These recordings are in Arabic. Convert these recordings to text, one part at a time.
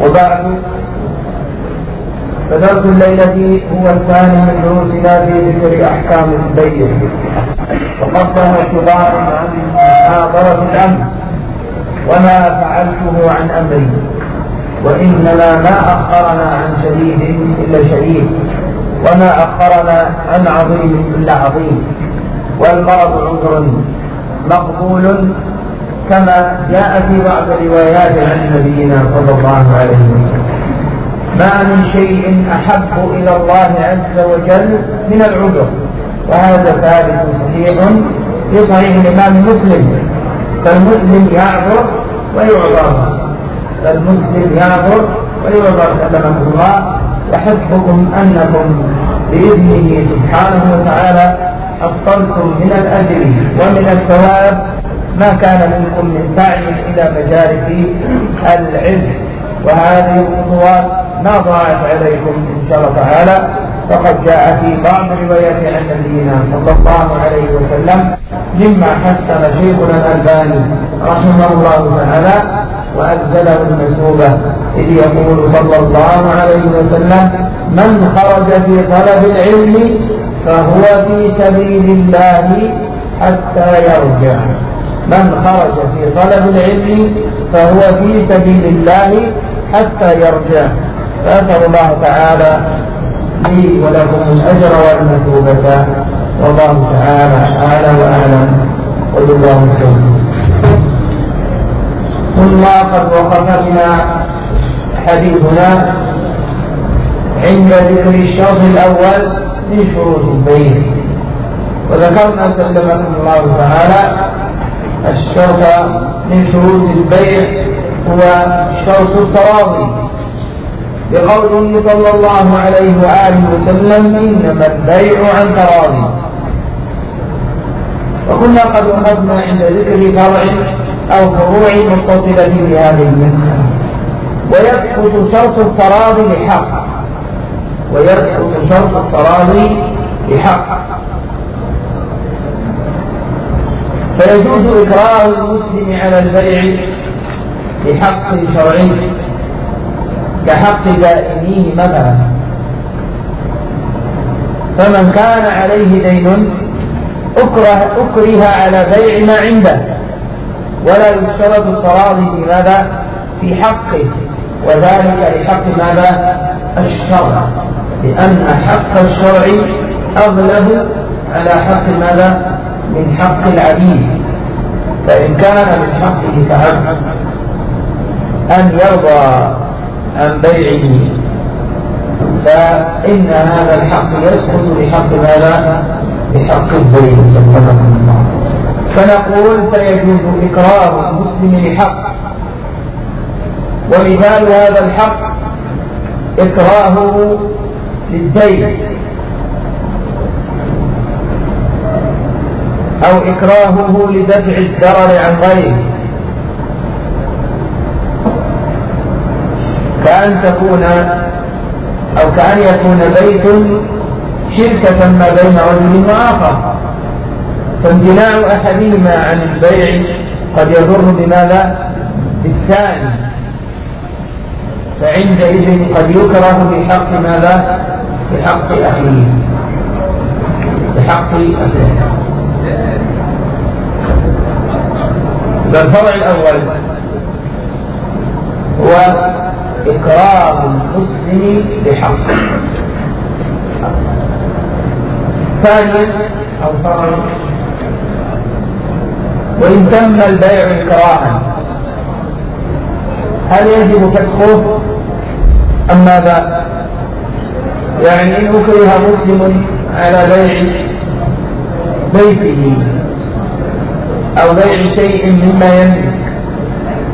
وبعد فدرس الليلة هو الثاني من دروسنا في ذكر أحكام البيت. وقد كان ارتباط عن محاضرة الأمس وما فعلته عن أمري. وإنما ما أخرنا عن شديد إلا شديد وما أخرنا عن عظيم إلا عظيم. والمرض عذر مقبول كما جاء في بعض الروايات عن نبينا صلى الله عليه وسلم. ما من شيء أحب إلى الله عز وجل من العذر. وهذا ثابت صحيح في صحيح الإمام مسلم. فالمسلم يعذر ويعذر فالمسلم يعذر ويعذر كلمه الله. وحسبكم أنكم بإذنه سبحانه وتعالى حصلتم من الأجر ومن الثواب. ما كان منكم من سعي إلى مجالس العلم وهذه الخطوات ما ضاعت عليكم إن شاء الله تعالى. فقد جاء في بعض الروايات عن نبينا صلى الله عليه وسلم مما حسن شيخنا الألباني رحمه الله تعالى وأنزله المسوبة إذ يقول صلى الله عليه وسلم من خرج في طلب العلم فهو في سبيل الله حتى يرجع. من خرج في طلب العلم فهو في سبيل الله حتى يرجع. فأسأل الله تعالى لي ولكم الأجر والمثوبة. والله تعالى أعلى وأعلم. وبالله وسلم ثم قد وقف بنا حديثنا عند ذكر الشرط الأول من شروط البيت وذكرنا سلمكم الله تعالى الشرط من شروط البيع هو شرط التراضي. بقوله صلى الله عليه وآله وسلم إنما البيع عن تراضي. وكنا قد أخذنا عند ذكر فرع أو فروع متصلة بهذه المسألة ويسقط شرط التراضي لحق ويسقط شرط التراضي بحق. فيجوز إكراه المسلم على البيع بحق شرعي كحق دائميه مثلا فمن كان عليه دين أكره, أكره على بيع ما عنده ولا يشترط التراضي في ماذا؟ في حقه وذلك لحق ماذا؟ الشرع لأن حق الشرع أغلب على حق ماذا؟ من حق العبيد فإن كان من حقه تعبد أن يرضى عن بيعه. فإن هذا الحق يسقط بحق ماذا؟ بحق البيع سبحانه الله فنقول فيجوز إكراه المسلم لحق. ومثال هذا الحق إكراهه للدين. أو إكراهه لدفع الضرر عن غيره. كأن تكون أو كأن يكون بيت شركة ما بين رجل وآخر. فامتناع أحدهما عن البيع قد يضر بماذا؟ بالثاني. فعندئذ قد يكره بحق ماذا؟ بحق أخيه. بحق أخيه. الفرع الأول. هو إكرام المسلم بحق ثانيا أو فرع وإن تم البيع إكراها هل يجب فسخه أم ماذا؟ يعني إن أكره مسلم على بيع بيته أو بيع شيء مما يملك.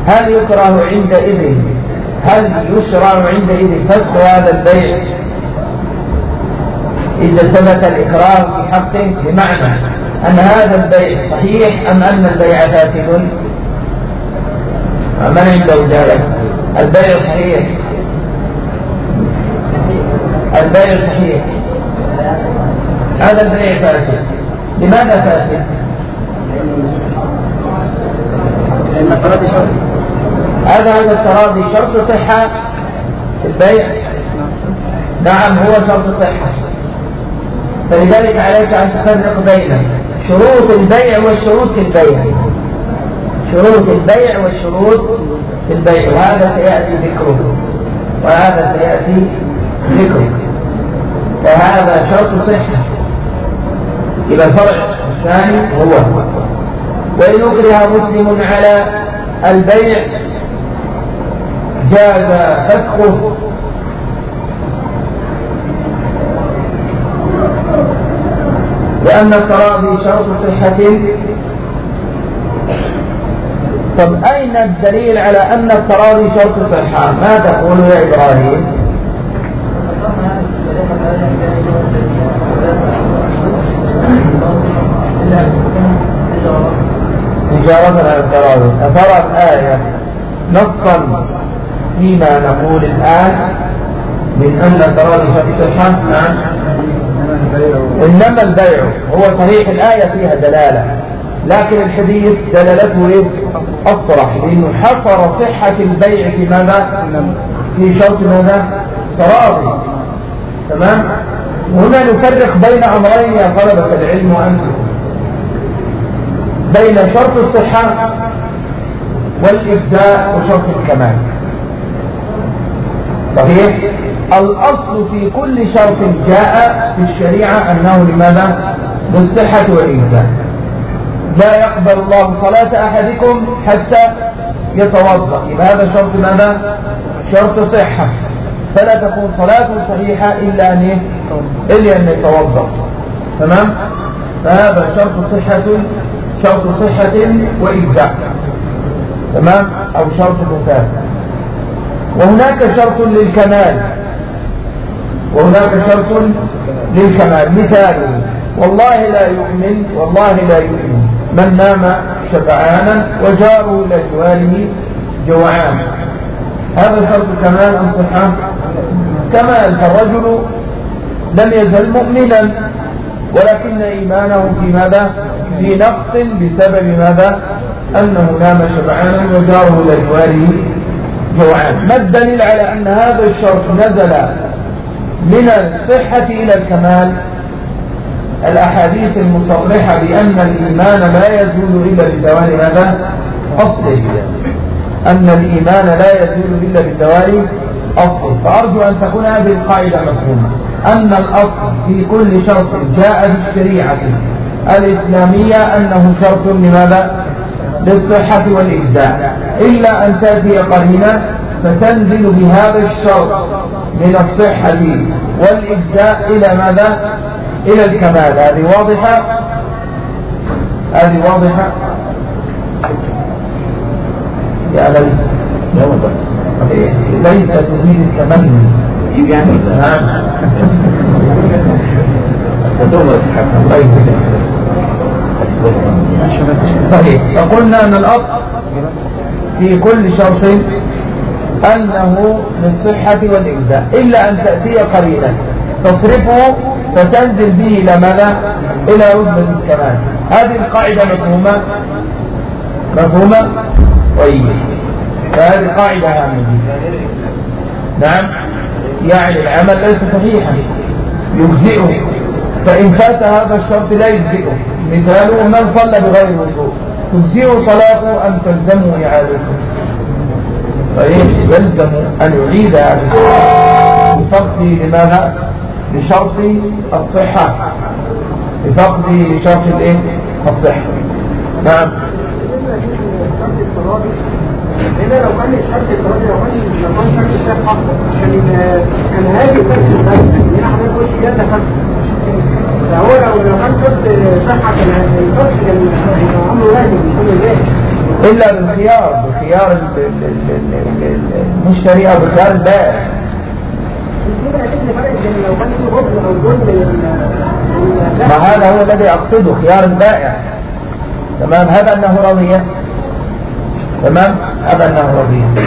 هل يكره عندئذ هل يشرع عندئذ فسخ هذا البيع. إذا ثبت الإكراه في حقه بمعنى أن هذا البيع صحيح أم أن البيع فاسد. من عنده ذلك البيع صحيح. البيع صحيح. هذا البيع فاسد. لماذا فاسد؟ هذا هذا التراضي شرط صحة البيع. نعم هو شرط صحة. فلذلك عليك أن تفرق بين شروط البيع والشروط في البيع. شروط البيع والشروط في البيع. وهذا سيأتي ذكره. وهذا سيأتي ذكره. وهذا شرط صحة. إلى الفرع الثاني هو وإن أكره مسلم على البيع جاز فسخه. لأن التراضي شرط صحة. طب أين الدليل على أن التراضي شرط صحة؟ ما تقول يا إبراهيم؟ تجارة على التراضي أثر الآية نصا فيما نقول الآن من أن صحة نعم إنما البيع هو صحيح الآية فيها دلالة لكن الحديث دلالته إيه؟ أصرح لأنه حصر صحة البيع في ماذا؟ في شرط ماذا؟ تراضي تمام؟ هنا نفرق بين أمرين يا طلبة العلم وأمسكوا بين شرط الصحة والإبداء وشرط الكمال صحيح؟ الأصل في كل شرط جاء في الشريعة أنه لماذا؟ للصحة والإبداء لا يقبل الله صلاة أحدكم حتى يتوضأ يبقى هذا شرط ماذا؟ شرط صحة فلا تكون صلاة صحيحة إلا أن إلا أن يتوضأ تمام؟ فهذا شرط صحة شرط صحة وإبداع تمام؟ أو شرط مكافأة. وهناك شرط للكمال. وهناك شرط للكمال. مثال والله لا يؤمن والله لا يؤمن. من نام شبعانا وجاره إلى جواره جوعان. هذا شرط كمال أم صحة؟ كمال. فالرجل لم يزل مؤمنا ولكن إيمانه في ماذا؟ في نقص بسبب ماذا؟ أنه نام شبعانا وجاره إلى جواره جوعان. ما الدليل على أن هذا الشرط نزل من الصحة إلى الكمال؟ الأحاديث المصرحة بأن الإيمان لا يزول إلا بزوال ماذا؟ أصله. أن الإيمان لا يزول إلا بزوال أصله. فأرجو أن تكون هذه القاعدة مفهومة. أن الأصل في كل شرط جاء بالشريعة. الإسلامية أنه شرط لماذا؟ للصحة والإجزاء. إلا أن تأتي قرينة فتنزل بهذا الشرط من الصحة والإجزاء إلى ماذا؟ إلى الكمال. هذه واضحة؟ هذه واضحة؟ يا ليت ليس تريد التمني يعني نعم صحيح. فقلنا أن الأصل في كل شرط أنه للصحة والإجزاء إلا أن تأتي قليلا. تصرفه فتنزل به إلى ماذا؟ إلى رتبة الكمال. هذه القاعدة مفهومة؟ مفهومة؟ طيب. فهذه قاعدة هامة. نعم. يعني العمل ليس صحيحا. يجزئه. فإن فات هذا الشرط لا يجزئه. مثاله من صلى بغير وضوء تجزئه صلاته أم تلزمه إعادته طيب يلزم أن يعيد هذا بفقد لماذا؟ لشرط الصحة. بفقد لشرط الإيه؟ الصحة. نعم. هنا لو كان الشرط التراضي لو كان لو كان شرط الصحة كان كان هاجي فرق البلد هنا حضرتك قلت زيادة فرق إلا بالخيار بخيار المشتري أو بخيار البائع ما هذا هو الذي أقصده خيار البائع تمام؟ هذا أنه رضية تمام؟ هذا أنه رضية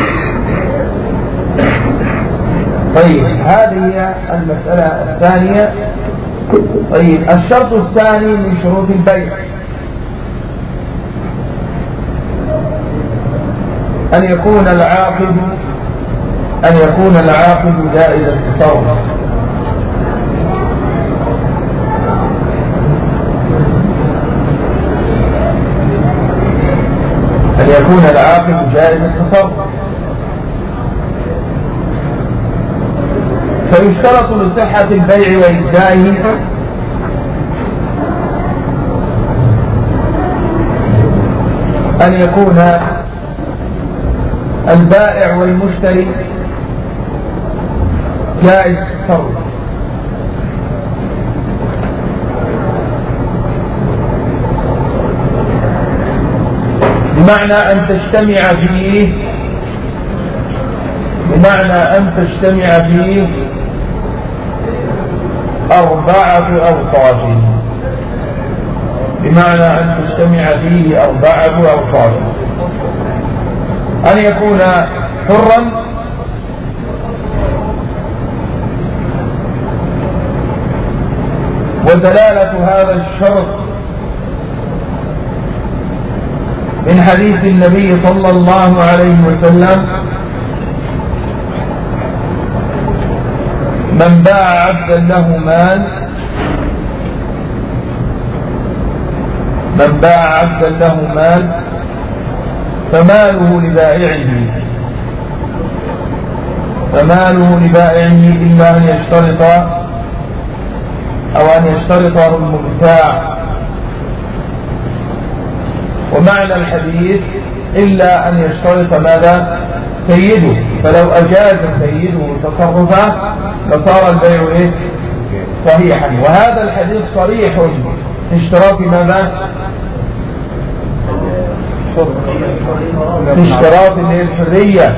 طيب هذه المسألة الثانية. طيب الشرط الثاني من شروط البيع. أن يكون العاقد أن يكون العاقد جائز التصرف أن يكون العاقد جائز التصرف فيشترط لصحة البيع وإجزائه أن يكون البائع والمشتري جائز التصرف بمعنى أن تجتمع فيه بمعنى أن تجتمع فيه أربعة أوصاف. بمعنى أن تجتمع فيه أربعة أوصاف. أن يكون حرا ودلالة هذا الشرط من حديث النبي صلى الله عليه وسلم من باع عبدا له مال من باع عبدا له مال فماله لبائعه. فماله لبائعه إلا أن يشترط أو أن يشترط المبتاع ومعنى الحديث إلا أن يشترط ماذا؟ سيده. فلو أجاز سيده تصرفه لصار البيع إيه؟ صحيحا. وهذا الحديث صريح في اشتراط ماذا في اشتراط الحرية.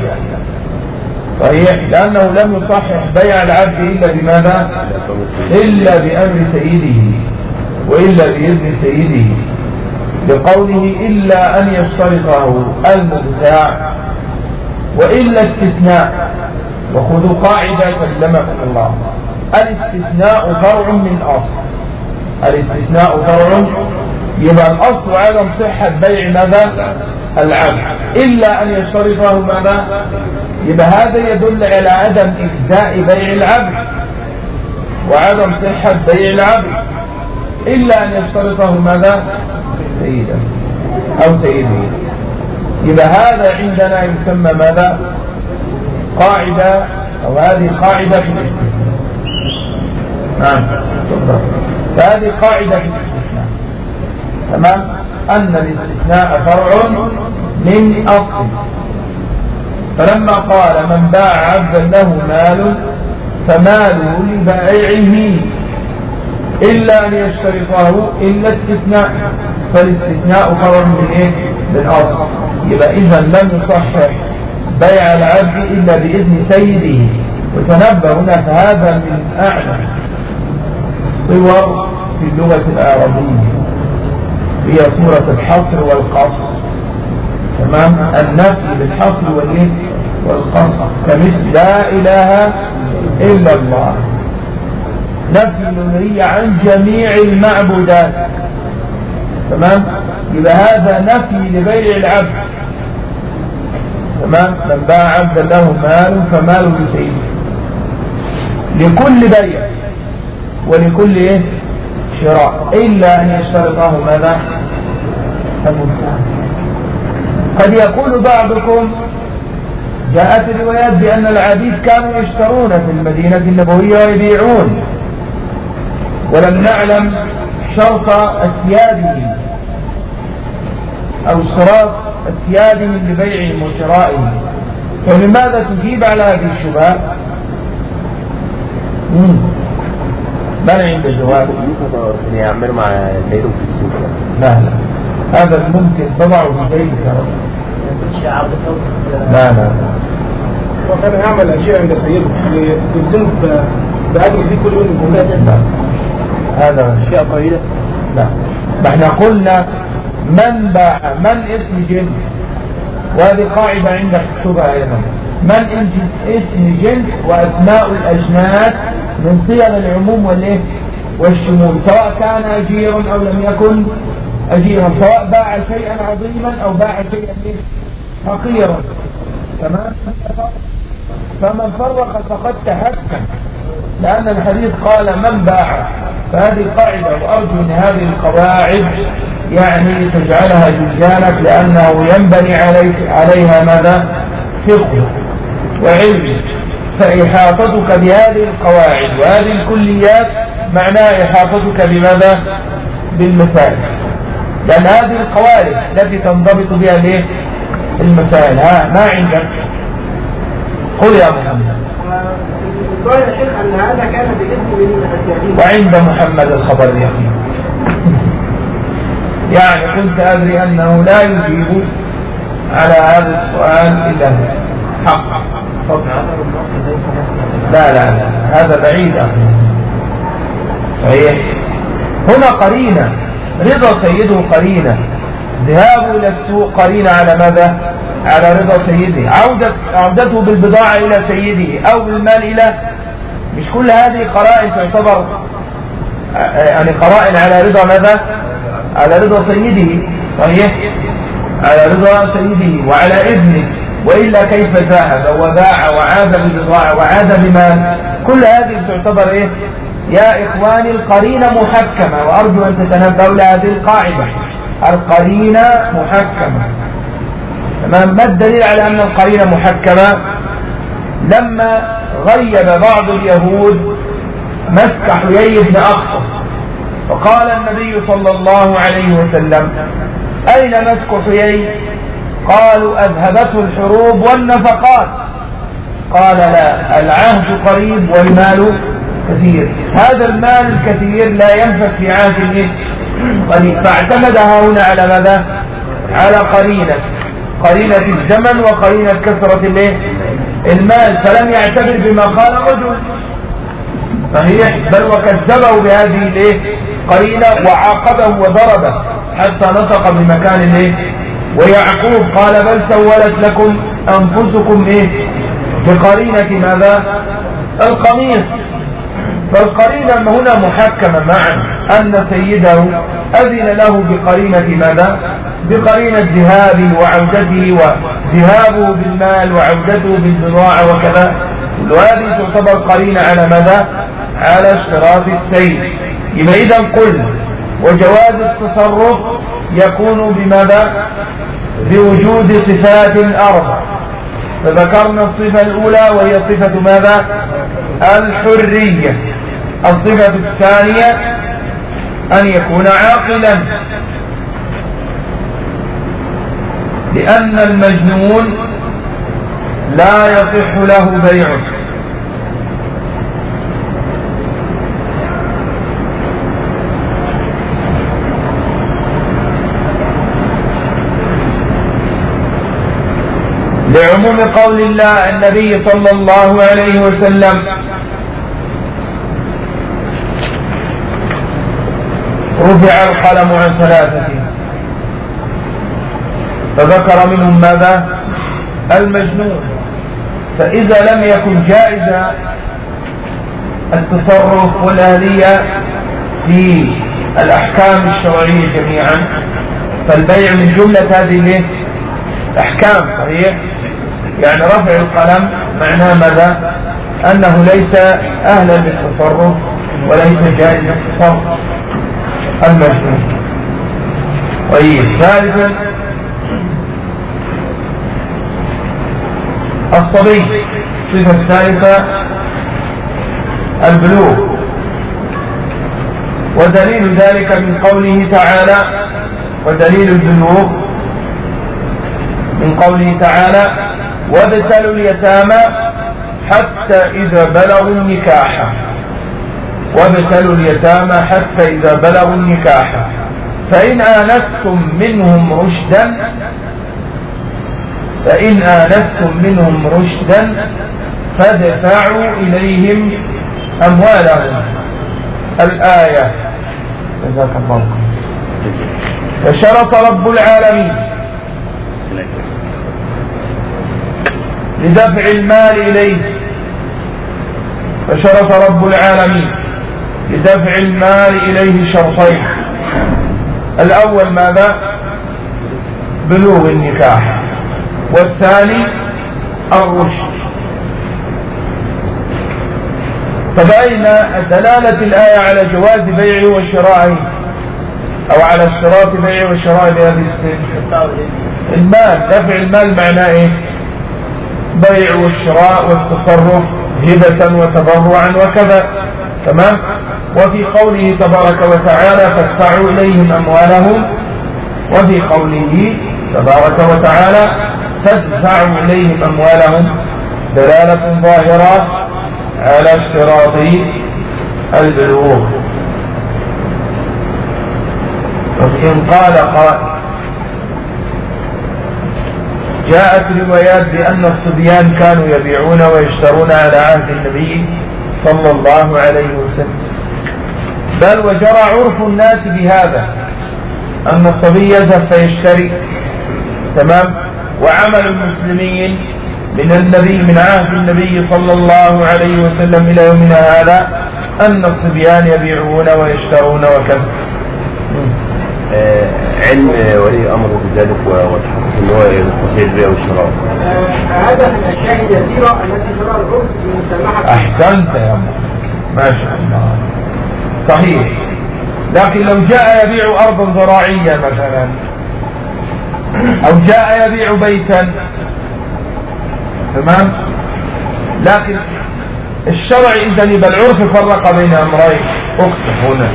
صحيح. لأنه لم يصحح بيع العبد إلا بماذا إلا بأمر سيده. وإلا بإذن سيده. بقوله إلا أن يشترطه المبتاع. وإلا استثناء. وخذوا قاعدة كلمكم الله. الاستثناء فرع من أصل الاستثناء فرع يبقى الأصل عدم صحة بيع ماذا؟ العبد. إلا أن يشترطه ماذا؟ يبقى هذا يدل على عدم إجزاء بيع العبد. وعدم صحة بيع العبد. إلا أن يشترطه ماذا؟ سيدا. أو سيده. يبقى هذا عندنا يسمى ماذا؟ قاعدة أو هذه قاعدة في الاستثناء نعم. فهذه قاعدة في الاستثناء تمام؟ أن الاستثناء فرع من أصل. فلما قال من باع عبدا له مال فماله لبائعه إلا أن يشترطه إلا استثناء فالاستثناء فرع من إيه؟ من أصل. يبقى إذا لم يصحح بيع العبد إلا بإذن سيده. وتنبه هنا فهذا من أعلى صور في اللغة العربية. هي صورة الحصر والقصر. تمام؟ النفي بالحصر والإيه؟ والقصر. كمثل لا إله إلا الله. نفي الألوهية عن جميع المعبودات. تمام؟ يبقى هذا نفي لبيع العبد. تمام؟ من باع عبدا له مال فماله لسيده لكل بيع ولكل إيه؟ شراء. إلا أن يشترطه ماذا؟ قد يقول بعضكم جاءت الروايات بأن العبيد كانوا يشترون في المدينة النبوية ويبيعون. ولم نعلم شرط أسيادهم أو اشتراط أسيادهم لبيعهم وشرائهم فلماذا تجيب على هذه الشبهات؟ ما أنا عندي جواب. يعملوا مع الليل في السوق لا لا. هذا الممكن تضعه في جيبك لا لا. لا وكان يعمل أشياء عند سيده يلزمه بأجر دي كل يوم. هذا أشياء قليله لا. ما إحنا قلنا من باع؟ من اسم جنس وهذه قاعدة عندك تكتبها أيضا. من اسم جنس وأسماء الأجناس من صيغ العموم والإيه؟ والشمول سواء كان أجير أو لم يكن أجيرا سواء باع شيئا عظيما أو باع شيئا حقيرا تمام؟ فمن فرق فقد تحكم لأن الحديث قال من باع. فهذه قاعدة وأرجو أن هذه القواعد يعني تجعلها جزانك لأنه ينبني عليك عليها ماذا؟ فقه وعلم. فإحاطتك بهذه القواعد وهذه الكليات معناها إحاطتك بماذا؟ بالمسائل. لأن هذه القواعد التي تنضبط بها ليه؟ المسائل. ها ما عندك؟ قل يا محمد. وعند محمد الخبر اليقين. يعني كنت أدري أنه لا يجيب على هذا السؤال إلا حق. لا لا لا هذا بعيد أخي صحيح؟ هنا قرينة رضا سيده قرينة. ذهابه إلى السوق قرينة على ماذا؟ على رضا سيده. عودة عودته بالبضاعة إلى سيده أو بالمال إلى مش كل هذه قرائن تعتبر يعني قرائن على رضا ماذا؟ على رضا سيده صحيح على رضا سيده وعلى إذنه وإلا كيف ذهب وباع وعاد بالبضاعة وعاد بمال. كل هذه تعتبر إيه؟ يا إخواني القرينة محكمة وأرجو أن تتنبهوا لهذه القاعدة القرينة محكمة. تمام؟ ما الدليل على أن القرينة محكمة؟ لما غيب بعض اليهود مسك حيي بن أخطب فقال النبي صلى الله عليه وسلم أين مسك حيي؟ قالوا أذهبته الحروب والنفقات. قال لا العهد قريب والمال كثير. هذا المال الكثير لا ينفك في عهد قريب فاعتمدها هنا على ماذا؟ على قرينة. قرينة الزمن وقرينة كثرة المال. فلم يعتبر بما قال الرجل صحيح؟ بل وكذبه بهذه الايه؟ قرينة وعاقبه وضربه حتى نطق بمكان الايه ويعقوب قال بل سولت لكم أنفسكم إيه؟ بقرينة ماذا؟ القميص. فالقرينة هنا محكمة معا أن سيده أذن له بقرينة ماذا؟ بقرينة ذهابه وعودته وذهابه بالمال وعودته بالبضاعة وكذا. كل هذه تعتبر قرينة على ماذا؟ على اشتراط السيد يبقى إذا قل وجواز التصرف يكون بماذا؟ بوجود صفات أربع فذكرنا الصفة الأولى وهي صفة ماذا؟ الحرية. الصفة الثانية أن يكون عاقلا. لأن المجنون لا يصح له بيع لعموم قول الله النبي صلى الله عليه وسلم. رفع القلم عن ثلاثة. فذكر منهم ماذا؟ المجنون. فإذا لم يكن جائز التصرف والآلية في الأحكام الشرعية جميعا فالبيع من جملة هذه الأحكام صحيح؟ يعني رفع القلم معناه ماذا؟ أنه ليس أهلا للتصرف وليس جائز التصرف المجنون طيب ثالثا الصبي. الصفة الثالثة البلوغ. ودليل ذلك من قوله تعالى ودليل البلوغ من قوله تعالى وابتلوا اليتامى حتى إذا بلغوا النكاح. وابتلوا اليتامى حتى إذا بلغوا النكاح. فإن آنستم منهم رشدا فإن آنستم منهم رشدا فادفعوا إليهم أموالهم. الآية. جزاك الله فشرط رب العالمين. لدفع المال إليه. فشرط رب العالمين. لدفع المال إليه شرطين الأول ماذا؟ بلوغ النكاح. والثاني الرشد. فبأين دلالة الآية على جواز بيعه وشرائه؟ أو على اشتراط بيعه وشرائه بهذه السن المال. دفع المال معناه إيه؟ بيع والشراء والتصرف هبة وتبرعا وكذا. تمام؟ وفي قوله تبارك وتعالى فادفعوا إليهم أموالهم. وفي قوله تبارك وتعالى تدفع إليهم أموالهم. دلالة ظاهرة على اشتراط البلوغ. وإن قال قائل جاءت روايات بأن الصبيان كانوا يبيعون ويشترون على عهد النبي صلى الله عليه وسلم. بل وجرى عرف الناس بهذا أن الصبي يذهب فيشتري تمام؟ وعمل المسلمين من النبي من عهد النبي صلى الله عليه وسلم إلى يومنا هذا أن الصبيان يبيعون ويشترون وكذا. علم ولي امره بذلك وتحقق ان هو يستطيع البيع والشراء. هذا من الأشياء اليسيرة التي جرى العرف بمسامحه أحسنت يا ما شاء الله. صحيح. لكن لو جاء يبيع أرضا زراعية مثلا أو جاء يبيع بيتا تمام؟ لكن الشرع إذا يبقى العرف فرق بين أمرين. اكتب هنا.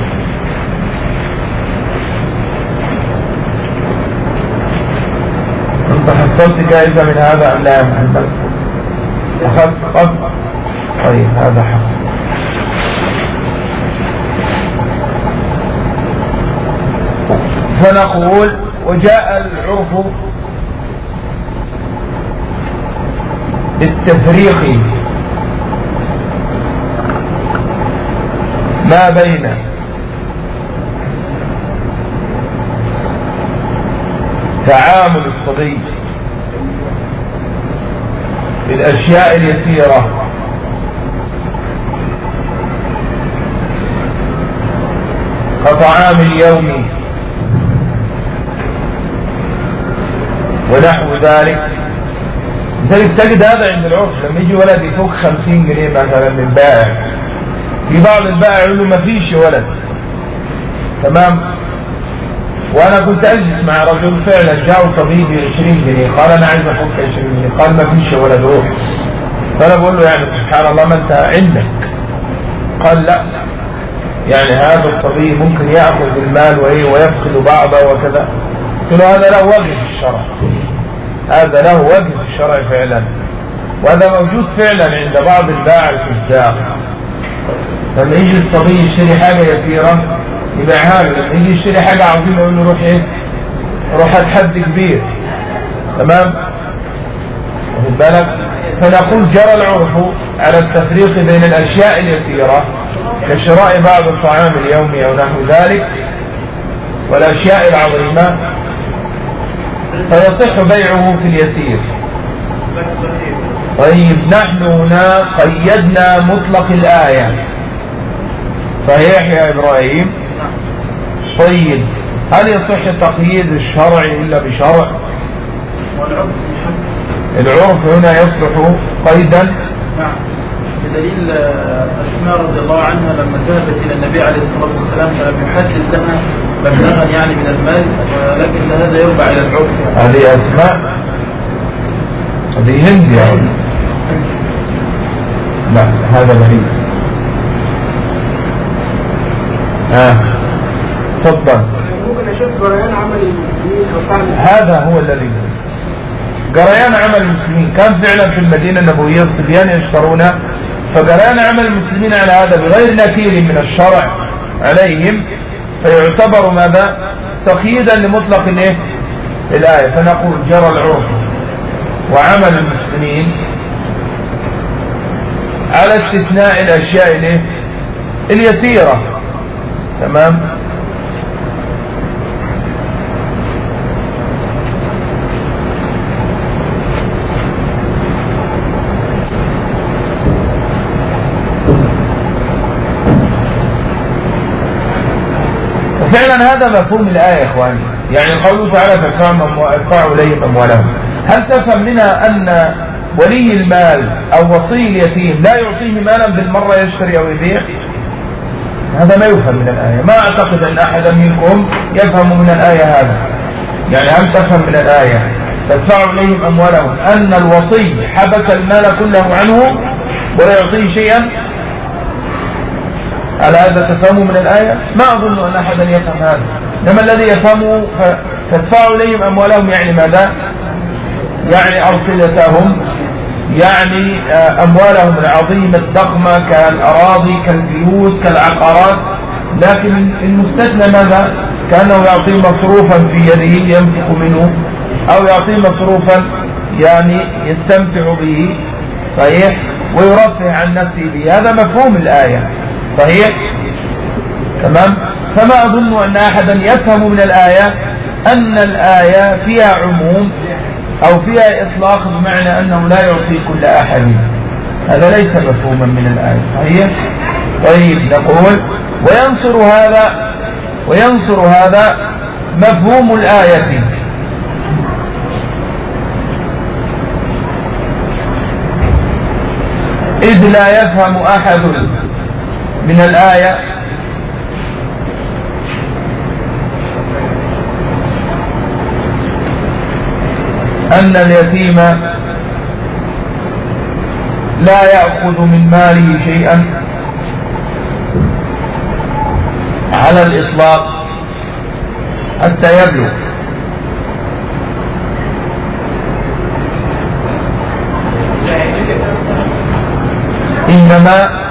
حصلت جائزة من هذا أم لا؟ يا محمد؟ أخذت قبل طيب هذا حق. فنقول وجاء العرف بالتفريق. ما بين تعامل الصبي بالأشياء اليسيرة. كطعام اليوم. ونحو ذلك. لذلك تجد هذا عند العرف. لما يجي ولد يفك 50 جنيه مثلا من بائع في بعض البائع يقول له ما فيش ولد. تمام؟ وأنا كنت أجلس مع رجل فعلا جاء صبي ب 20 جنيه. قال أنا عايز أفك 20 جنيه. قال ما فيش ولد روح. فأنا بقول له يعني سبحان الله ما أنت عندك. قال لا. يعني هذا الصبي ممكن يأخذ المال ويفقد بعضه وكذا. قلت له هذا له وجه في الشرع. هذا له وجه في الشرع فعلا. وهذا موجود فعلا عند بعض الباع الفزاق لما يجي الصبي يشتري حاجة يسيرة يبيعها له يجي يشتري حاجة عظيمة يقول له روح إيه؟ روح حد كبير. تمام؟ واخد بالك؟ فنقول جرى العرف على التفريق بين الأشياء اليسيرة كشراء بعض الطعام اليومي أو نحو ذلك والأشياء العظيمة فيصح بيعه في اليسير. طيب نحن هنا قيدنا مطلق الآية. صحيح يا إبراهيم؟ طيب هل يصح تقييد الشرع إلا بشرع؟ العرف هنا يصلح قيدا. نعم. بدليل أسماء رضي الله عنها لما ذهبت إلى النبي عليه الصلاة والسلام فلم يحدد لها مبلغا يعني من المال ولكن هذا يربع إلى العرف. هذه أسماء. هذه هند ولد لا هذا غريب. آه. تفضل ممكن أشوف عمل المسلمين هذا هو الذي جريان عمل المسلمين. كان فعلا في المدينة النبوية الصبيان يشترون فجريان عمل المسلمين على هذا بغير نكير من الشرع عليهم فيعتبر ماذا؟ تقييدا لمطلق الايه الآية. فنقول جرى العرف وعمل المسلمين على استثناء الأشياء الايه اليسيرة. تمام؟ فعلا هذا مفهوم الآية يا إخواني. يعني قوله تعالى فادفعوا إليهم أموالهم هل تفهم منها أن ولي المال أو وصي اليتيم لا يعطيه مالا بالمرة يشتري أو يبيع؟ هذا ما يفهم من الآية. ما أعتقد أن أحدا منكم يفهم من الآية هذا. يعني هل تفهم من الآية؟ تدفع إليهم أموالهم. أن الوصي حبس المال كله عنه ولا يعطيه شيئا؟ هل هذا تفهم من الآية؟ ما أظن أن أحدا يفهم هذا. إنما الذي يفهمه تدفع إليهم أموالهم يعني ماذا؟ يعني أرصدتهم يعني آه، أموالهم العظيمة الضخمة كالأراضي كالبيوت كالعقارات. لكن المستثنى ماذا؟ كأنه يعطيه مصروفا في يده ينفق منه أو يعطيه مصروفا يعني يستمتع به صحيح؟ ويرفه عن نفسه به. هذا مفهوم الآية. صحيح؟ تمام؟ فما أظن أن أحدا يفهم من الآية أن الآية فيها عموم أو فيها إطلاق بمعنى أنه لا يعطي كل أحد. هذا ليس مفهوما من الآية صحيح؟ طيب نقول وينصر هذا وينصر هذا مفهوم الآية. إذ لا يفهم أحد من الآية أن اليتيم لا يأخذ من ماله شيئا على الإطلاق حتى يبلغ. إنما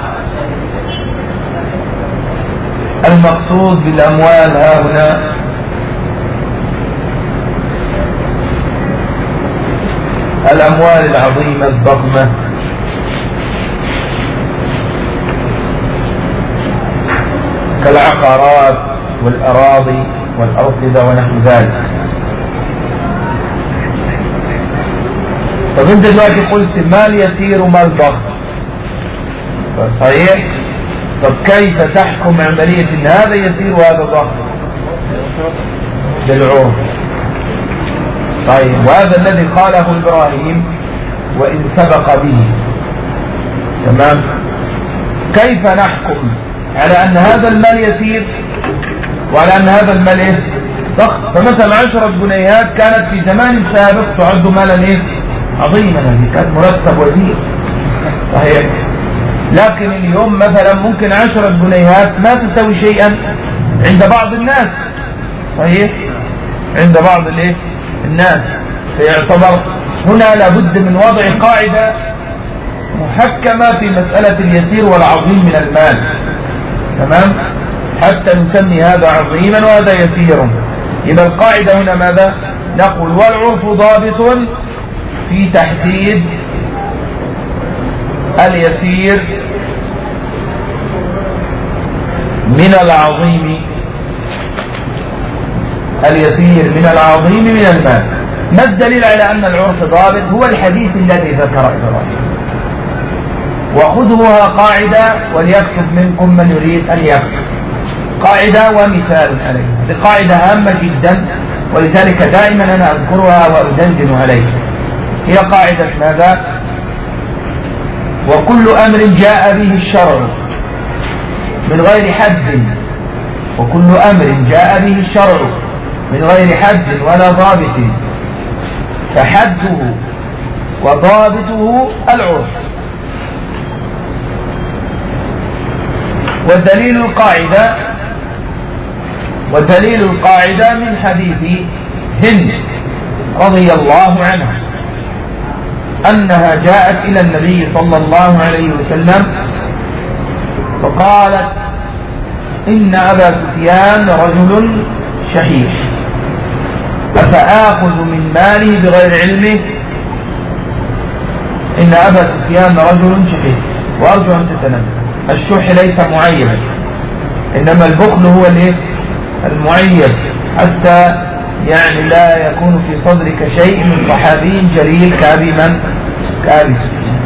المقصود بالأموال ها هنا الأموال العظيمة الضخمة. كالعقارات والأراضي والأرصدة ونحو ذلك. انت دلوقتي قلت مال يسير ومال ضخم صحيح؟ طب كيف تحكم عملية إن هذا يسير وهذا ضخم بالعرف طيب وهذا الذي قاله إبراهيم وإن سبق به. تمام؟ كيف نحكم على أن هذا المال يسير وعلى أن هذا المال إيه ضخم. فمثلا عشرة جنيهات كانت في زمان سابق تعد مالا إيه عظيما هذه كانت مرتب وزير. صحيح؟ لكن اليوم مثلا ممكن عشرة جنيهات ما تسوي شيئا عند بعض الناس. صحيح؟ عند بعض الايه الناس. فيعتبر هنا لابد من وضع قاعدة محكمة في مسألة اليسير والعظيم من المال. تمام؟ حتى نسمي هذا عظيما وهذا يسير إذا القاعدة هنا ماذا؟ نقول والعرف ضابط في تحديد اليسير من العظيم اليسير من العظيم من المال ما الدليل على أن العرف ضابط؟ هو الحديث الذي ذكر إبراهيم. وخذوها قاعدة وليكتب منكم من يريد أن يكتب. قاعدة ومثال عليها. هذه قاعدة هامة جدا ولذلك دائما أنا أذكرها وأدندن عليها. هي قاعدة ماذا؟ وكل أمر جاء به الشرع. من غير حد. وكل أمر جاء به الشرع من غير حد ولا ضابط. فحده وضابطه العرف. ودليل القاعدة ودليل القاعدة من حديث هند رضي الله عنها أنها جاءت إلى النبي صلى الله عليه وسلم فقالت إن أبا سفيان رجل شحيح أفآخذ من ماله بغير علمه؟ إن أبا سفيان رجل شحيح وأرجو أن تتنبه الشح ليس معيبا إنما البخل هو المعيب حتى يعني لا يكون في صدرك شيء من صحابي جليل كأبي من؟ كأبي سفيان.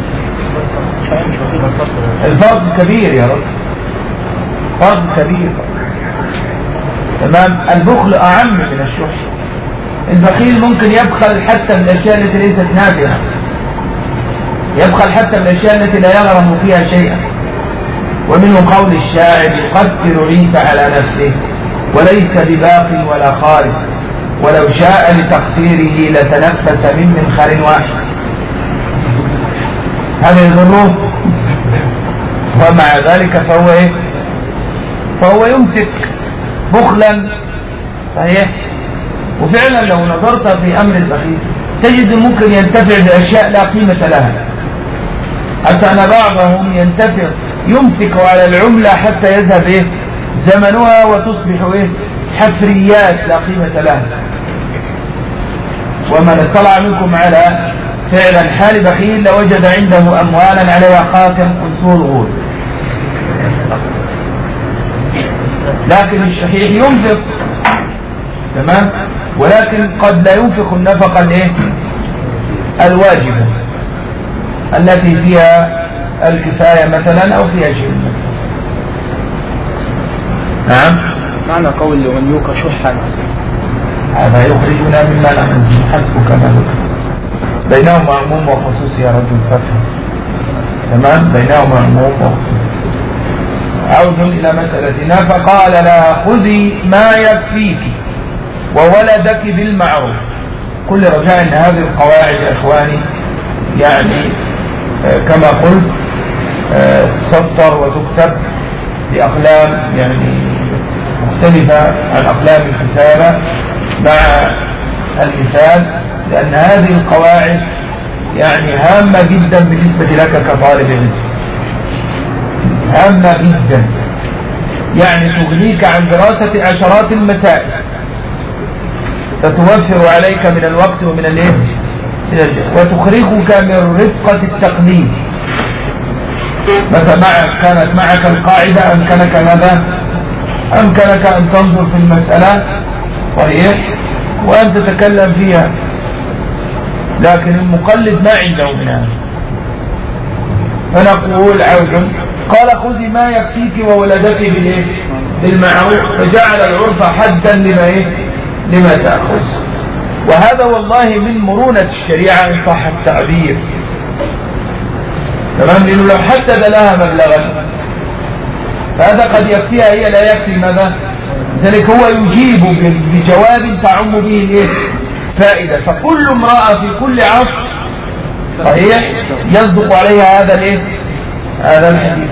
الفرق كبير يا رب. فرق كبير. تمام؟ البخل أعم من الشح. البخيل ممكن يبخل حتى من الأشياء التي ليست نافعة يبخل حتى من الأشياء التي لا يغرم فيها شيئا. ومنه قول الشاعر يقتل عيسى على نفسه وليس بباق ولا خارج. ولو شاء لتقصيره لتنفس من منخر واحد. هذا يضره ومع ذلك فهو إيه؟ فهو يمسك بخلا صحيح وفعلا لو نظرت في أمر البخيل تجد ممكن ينتفع بأشياء لا قيمة لها. حتى أن بعضهم ينتفع يمسك على العملة حتى يذهب إيه؟ زمنها وتصبح إيه؟ حفريات لا قيمة لها. ومن اطلع منكم على فعلا حال بخيل لوجد عنده أموالا عليها خاتم انصور غول. لكن الشحيح ينفق. تمام؟ ولكن قد لا ينفق النفقة الإيه؟ الواجبة التي فيها الكفاية مثلا أو فيها شيء نعم؟ معنى قول ومن يوق شحا. هذا يخرجنا مما نحن حسبك. ما بينهما عموم وخصوص يا رجل فتح تمام؟ بينهما عموم وخصوص. عود إلى مسألتنا فقال لها خذي ما يكفيك وولدك بالمعروف. كل رجاء أن هذه القواعد يا إخواني يعني آه، كما قلت آه، تسطر وتكتب بأقلام يعني مختلفة عن أقلام الكتابة مع المثال لأن هذه القواعد يعني هامة جدا بالنسبة لك كطالب علم. هامة جدا. يعني تغنيك عن دراسة عشرات المسائل. فتوفر عليك من الوقت ومن الإيه؟ وتخرجك من رفقة التقليد متى معك؟ كانت معك القاعدة؟ أمكنك ماذا؟ أمكنك أن تنظر في المسألة. صحيح وأن تتكلم فيها. لكن المقلد ما عنده من هذا فنقول عوج. قال خذي ما يكفيك وولدك بالايه بالمعروف فجعل العرف حدا لما إيه؟ لما تأخذ. وهذا والله من مرونة الشريعة إن صح التعبير. تمام؟ لأنه لو حدد لها مبلغا. فهذا قد يكفيها هي لا يكفي ماذا؟ ذلك هو يجيب بجواب تعم به الإيه؟ فائدة. فكل امرأة في كل عصر صحيح؟ يصدق عليها هذا الإيه؟ هذا الحديث.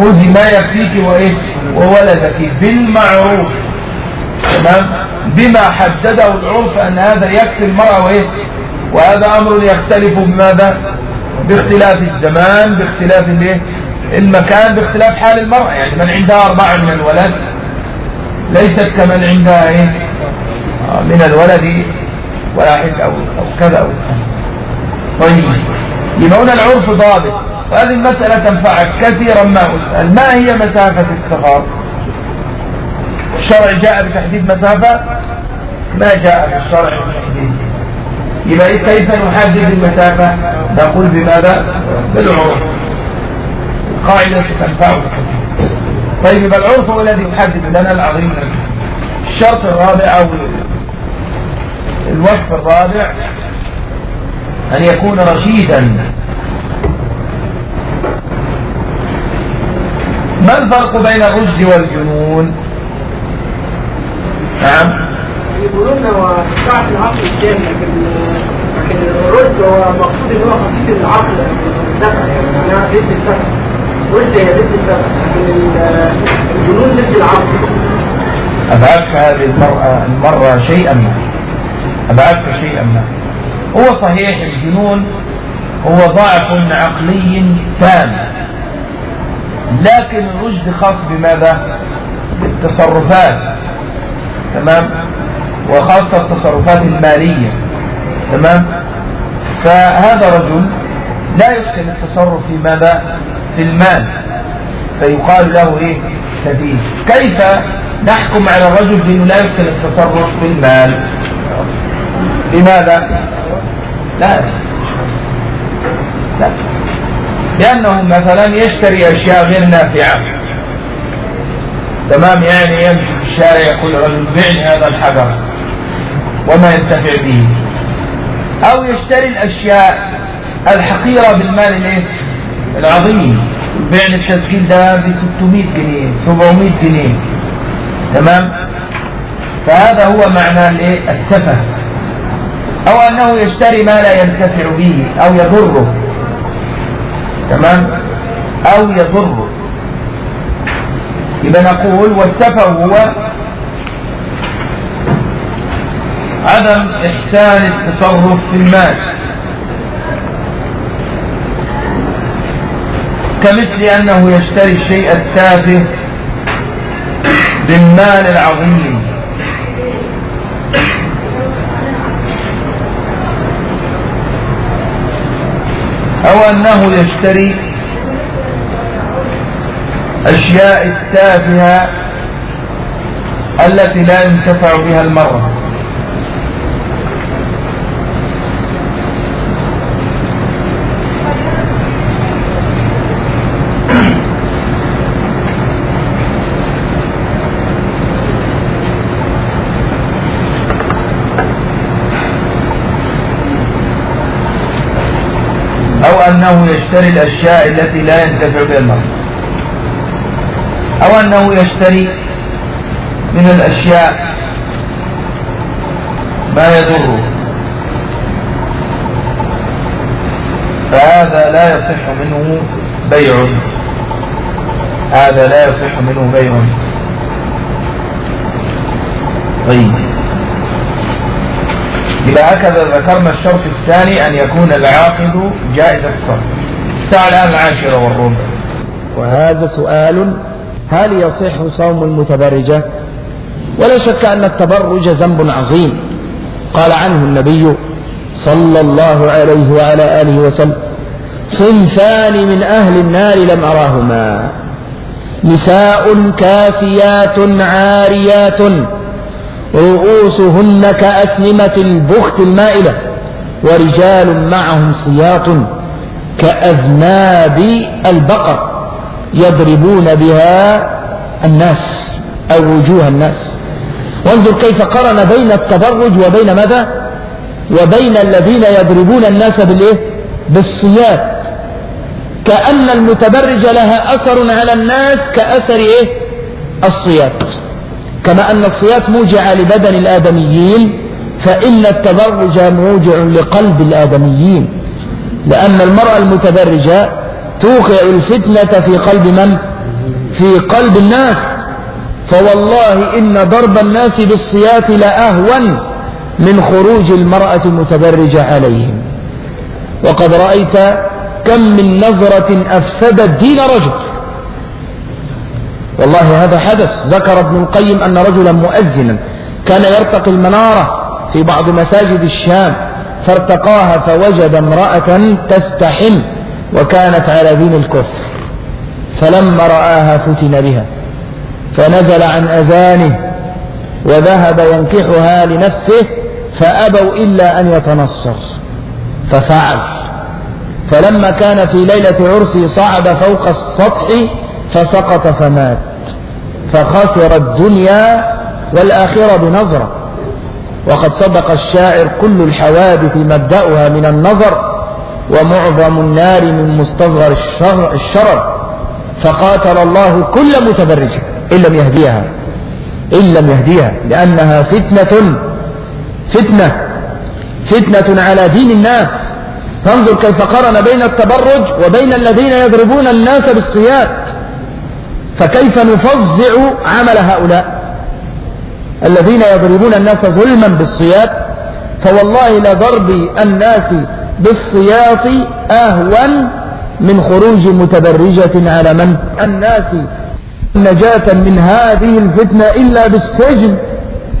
خذي ما يكفيك وإيه؟ وولدك بالمعروف. تمام؟ بما حدده العرف أن هذا يكفي المرأة وإيه؟ وهذا أمر يختلف بماذا؟ باختلاف الزمان باختلاف الإيه؟ المكان باختلاف حال المرأة. يعني من عندها أربعة من الولد ليست كمن عندها آه، من الولد واحد أو, أو كذا أو طيب. يبقى هنا العرف ضابط. وهذه المسألة تنفعك كثيرا ما أسأل ما هي مسافة السفر؟ الشرع جاء بتحديد مسافة؟ ما جاء في الشرع بتحديد. يبقى كيف نحدد المسافة؟ نقول بماذا؟ بالعرف. قاعدة تنفعك طيب يبقى العرف هو الذي يحدد. لنا العظيم. الشرط الرابع أو الوصف الرابع أن يكون رشيدا. ما الفرق بين الرشد والجنون؟ نعم. يقولون هو ساعة العقل الكامل لكن لكن الرشد هو مقصود ان هو خفيف العقل الدفع يعني معناها بيت الدفع. الرشد هي بيت الدفع لكن الجنون ضد العقل. أبعدك هذه المرأة المرة شيئا؟ ما أبعدك شيئا ما. هو صحيح الجنون هو ضعف عقلي تام. لكن الرشد خاص بماذا؟ بالتصرفات. تمام؟ وخاصة التصرفات المالية. تمام؟ فهذا رجل لا يحسن التصرف في ماذا؟ في المال. فيقال له إيه؟ سفيه كيف نحكم على الرجل بأنه لا يحسن التصرف في المال؟ لماذا؟ لا. لا. لأنه مثلا يشتري أشياء غير نافعة. تمام؟ يعني يمشي في الشارع يقول رجل بعني هذا الحجر وما ينتفع به. أو يشتري الأشياء الحقيرة بالمال الإيه؟ العظيم. بيع التسجيل ده ب 600 جنيه 700 جنيه. تمام؟ فهذا هو معنى الإيه؟ السفه. أو أنه يشتري ما لا ينتفع به أو يضره. تمام؟ أو يضره. يبقى نقول والسفه هو عدم إحسان التصرف في المال. كمثل أنه يشتري الشيء التافه بالمال العظيم. أو أنه يشتري أشياء التافهة التي لا ينتفع بها المرأة أنه يشتري الأشياء التي لا ينتفع بها المرء. أو أنه يشتري من الأشياء ما يضره. فهذا لا يصح منه بيع. هذا لا يصح منه بيع. طيب. إذا هكذا ذكرنا الشرط الثاني أن يكون العاقد جائز الصرف. الساعة الآن العاشرة والربع. وهذا سؤال هل يصح صوم المتبرجة؟ ولا شك أن التبرج ذنب عظيم. قال عنه النبي صلى الله عليه وعلى آله وسلم صنفان من أهل النار لم أراهما. نساء كافيات عاريات رؤوسهن كأسنمة البخت المائلة ورجال معهم سياط كأذناب البقر يضربون بها الناس أو وجوه الناس. وانظر كيف قرن بين التبرج وبين ماذا؟ وبين الذين يضربون الناس بالإيه؟ بالصياد كأن المتبرج لها أثر على الناس كأثر إيه؟ الصياد كما أن الصيات موجع لبدن الآدميين فإن التبرج موجع لقلب الآدميين. لأن المرأة المتبرجة توقع الفتنة في قلب من؟ في قلب الناس. فوالله إن ضرب الناس بالصيات لأهون من خروج المرأة المتبرجة عليهم. وقد رأيت كم من نظرة أفسدت دين رجل. والله هذا حدث. ذكر ابن القيم أن رجلا مؤذنا كان يرتقي المنارة في بعض مساجد الشام فارتقاها فوجد امرأة تستحم وكانت على دين الكفر. فلما رآها فتن بها فنزل عن أذانه وذهب ينكحها لنفسه فأبوا إلا أن يتنصر. ففعل. فلما كان في ليلة عرسه صعد فوق السطح فسقط فمات. فخسر الدنيا والآخرة بنظرة. وقد صدق الشاعر كل الحوادث مبدأها من النظر ومعظم النار من مستصغر الشرر. فقاتل الله كل متبرج إن لم يهديها. إن لم يهديها لأنها فتنة فتنة فتنة على دين الناس. فانظر كيف قرن بين التبرج وبين الذين يضربون الناس بالصياد. فكيف نفظع عمل هؤلاء الذين يضربون الناس ظلما بالصياد؟ فوالله لضرب الناس بالصياط أهون من خروج متبرجة على من؟ الناس نجاة من هذه الفتنة إلا بالسجن.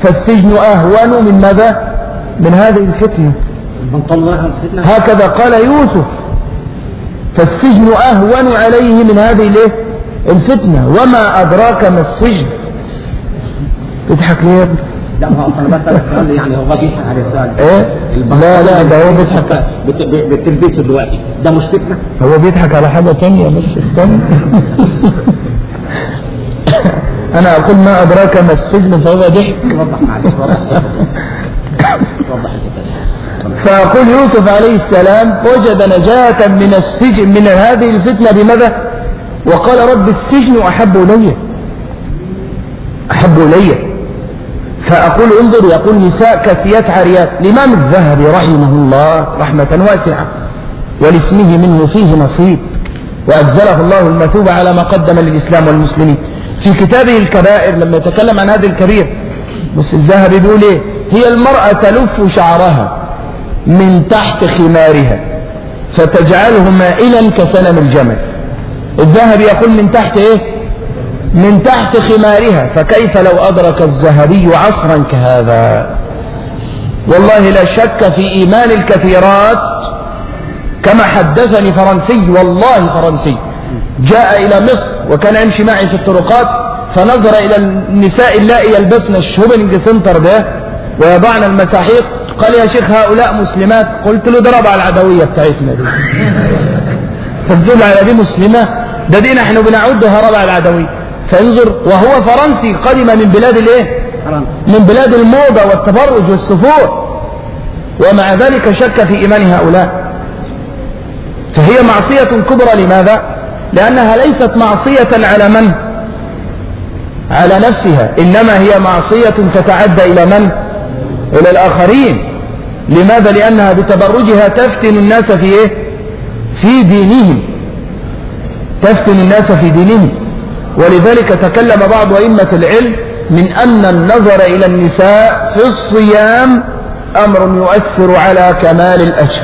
فالسجن أهون من ماذا؟ من هذه الفتنة. هكذا قال يوسف. فالسجن أهون عليه من هذه الايه الفتنة. وما أدراك ما السجن. تضحك ليه لا هو أصلا بسألك سؤال يعني هو بيضحك على السؤال إيه؟ لا لا ده هو بيضحك. بتلبسه دلوقتي. ده مش فتنة؟ هو بيضحك على حاجة تانية بس استنى أنا أقول ما أدراك ما السجن فهو ضحك. وضح معلش وضح. فيقول يوسف عليه السلام وجد نجاة من السجن من هذه الفتنة بماذا؟ وقال رب السجن أحب إلي. أحب إلي. فأقول انظر يقول نساء كاسيات عاريات الإمام الذهبي رحمه الله رحمة واسعة. ولاسمه منه فيه نصيب. وأجزله الله المثوب على ما قدم للإسلام والمسلمين. في كتابه الكبائر لما يتكلم عن هذا الكبير. بس الذهبي بيقول إيه؟ هي المرأة تلف شعرها من تحت خمارها. فتجعله مائلا كسنم الجمل. الذهبي يقول من تحت إيه؟ من تحت خمارها. فكيف لو أدرك الذهبي عصرا كهذا؟ والله لا شك في إيمان الكثيرات. كما حدثني فرنسي والله فرنسي. جاء إلى مصر وكان يمشي معي في الطرقات فنظر إلى النساء اللائي يلبسن ال shopping center ده ويضعن المساحيق. قال يا شيخ هؤلاء مسلمات. قلت له ضرب على العدوية بتاعتنا دي. تدل على دي مسلمة؟ ده دي نحن بنعدها ربع العدوية فانظر وهو فرنسي قدم من بلاد الإيه؟ من بلاد الموضة والتبرج والسفور ومع ذلك شك في إيمان هؤلاء. فهي معصية كبرى لماذا؟ لأنها ليست معصية على من؟ على نفسها. إنما هي معصية تتعدى إلى من؟ إلى الآخرين. لماذا؟ لأنها بتبرجها تفتن الناس في إيه؟ في دينهم. تفتن الناس في دينهم. ولذلك تكلم بعض أئمة العلم من أن النظر إلى النساء في الصيام أمر يؤثر على كمال الأجر.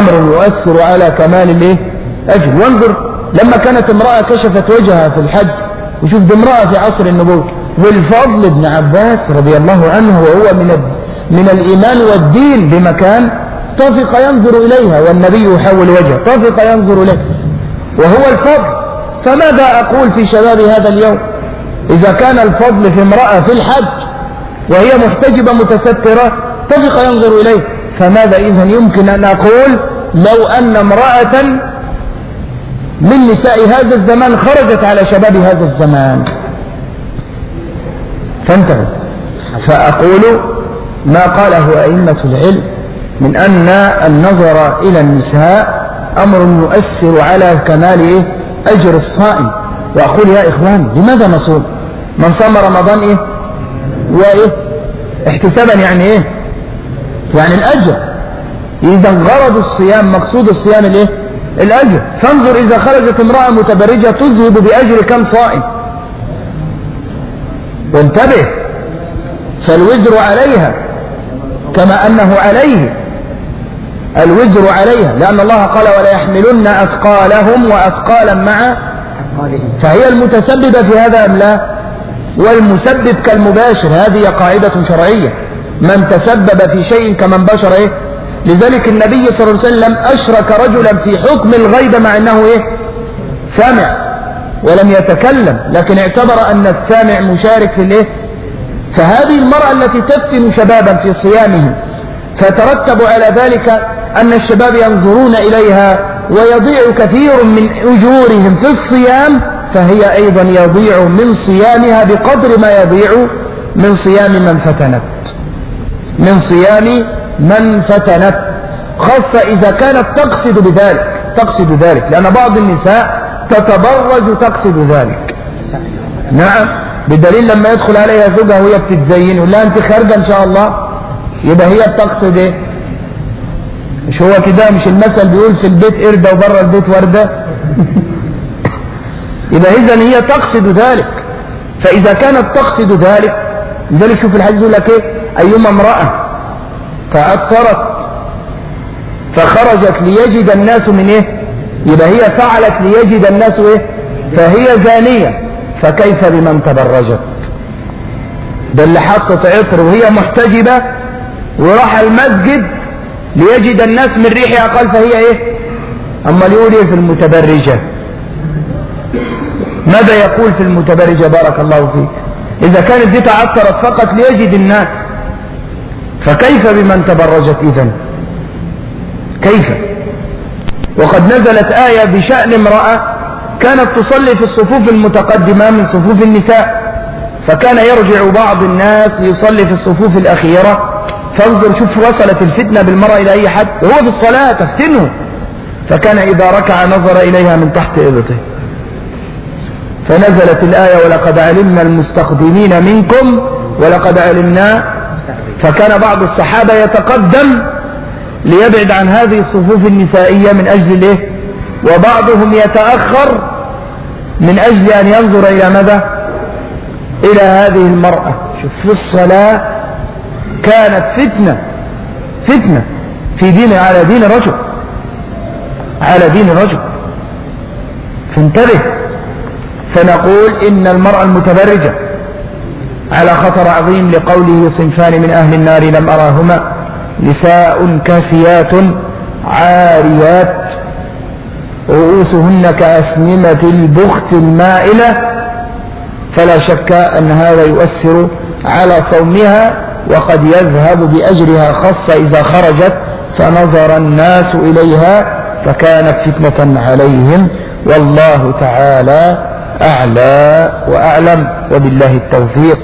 أمر يؤثر على كمال الإيه؟ أجر وانظر لما كانت امرأة كشفت وجهها في الحج وشوف امرأة في عصر النبوة والفضل بن عباس رضي الله عنه وهو من من الإيمان والدين بمكان طفق ينظر إليها والنبي يحول وجهه. طفق ينظر إليه وهو الفضل. فماذا أقول في شباب هذا اليوم؟ إذا كان الفضل في امرأة في الحج وهي محتجبة متسترة طفق ينظر إليه. فماذا إذا يمكن أن أقول لو أن امرأة من نساء هذا الزمان خرجت على شباب هذا الزمان؟ فانتهوا فأقول ما قاله أئمة العلم من أن النظر إلى النساء أمر يؤثر على كمال إيه؟ أجر الصائم. وأقول يا إخوان لماذا نصوم؟ من صام رمضان إيه؟ وإيه احتسابا يعني إيه؟ يعني الأجر. إذا غرض الصيام مقصود الصيام الإيه؟ الأجر. فانظر إذا خرجت امرأة متبرجة تذهب بأجر كم صائم. وانتبه فالوزر عليها كما أنه عليه. الوزر عليها لأن الله قال ولا يحملن أثقالهم وأثقالا مع فهي المتسببة في هذا أم لا؟ والمسبب كالمباشر هذه قاعدة شرعية. من تسبب في شيء كمن بشر إيه؟ لذلك النبي صلى الله عليه وسلم أشرك رجلا في حكم الغيبة مع أنه إيه؟ سامع ولم يتكلم لكن اعتبر أن السامع مشارك في الإيه؟ فهذه المرأة التي تفتن شبابا في صيامهم فترتب على ذلك أن الشباب ينظرون إليها ويضيع كثير من أجورهم في الصيام فهي أيضا يضيع من صيامها بقدر ما يضيع من صيام من فتنت. من صيام من فتنت. خاصة إذا كانت تقصد بذلك تقصد ذلك لأن بعض النساء تتبرج تقصد ذلك. نعم بدليل لما يدخل عليها زوجها وهي بتتزين يقول لها أنت خارجة إن شاء الله؟ يبقى هي بتقصد إيه؟ مش هو كده؟ مش المثل بيقول في البيت قردة وبره البيت وردة؟ يبقى اذا هي تقصد ذلك. فإذا كانت تقصد ذلك لذلك شوف الحديث يقول لك إيه؟ أيما امرأة تأثرت فخرجت ليجد الناس من إيه؟ يبقى هي فعلت ليجد الناس إيه؟ فهي زانية. فكيف بمن تبرجت؟ ده اللي حطت عطر وهي محتجبة وراح المسجد ليجد الناس من ريحها قال فهي إيه؟ أما يقول إيه في المتبرجة؟ ماذا يقول في المتبرجة؟ بارك الله فيك. إذا كانت دي تعثرت فقط ليجد الناس فكيف بمن تبرجت اذا كيف؟ وقد نزلت آية بشأن امرأة كانت تصلي في الصفوف المتقدمة من صفوف النساء فكان يرجع بعض الناس يصلي في الصفوف الأخيرة فانظر شوف وصلت الفتنة بالمرأة إلى أي حد وهو في الصلاة تفتنه. فكان إذا ركع نظر إليها من تحت إبطه. فنزلت الآية ولقد علمنا المستقدمين منكم ولقد علمنا فكان بعض الصحابة يتقدم ليبعد عن هذه الصفوف النسائية من أجل الإيه؟ وبعضهم يتأخر من أجل أن ينظر إلى ماذا؟ إلى هذه المرأة. شوف في الصلاة كانت فتنة فتنة في دين على دين رجل على دين رجل فانتبه. فنقول إن المرأة المتبرجة على خطر عظيم لقوله صنفان من أهل النار لم أراهما نساء كاسيات عاريات رؤوسهن كأسنمة البخت المائلة. فلا شك أن هذا يؤثر على صومها وقد يذهب بأجرها خاصة إذا خرجت فنظر الناس إليها فكانت فتنة عليهم والله تعالى أعلى وأعلم. وبالله التوفيق.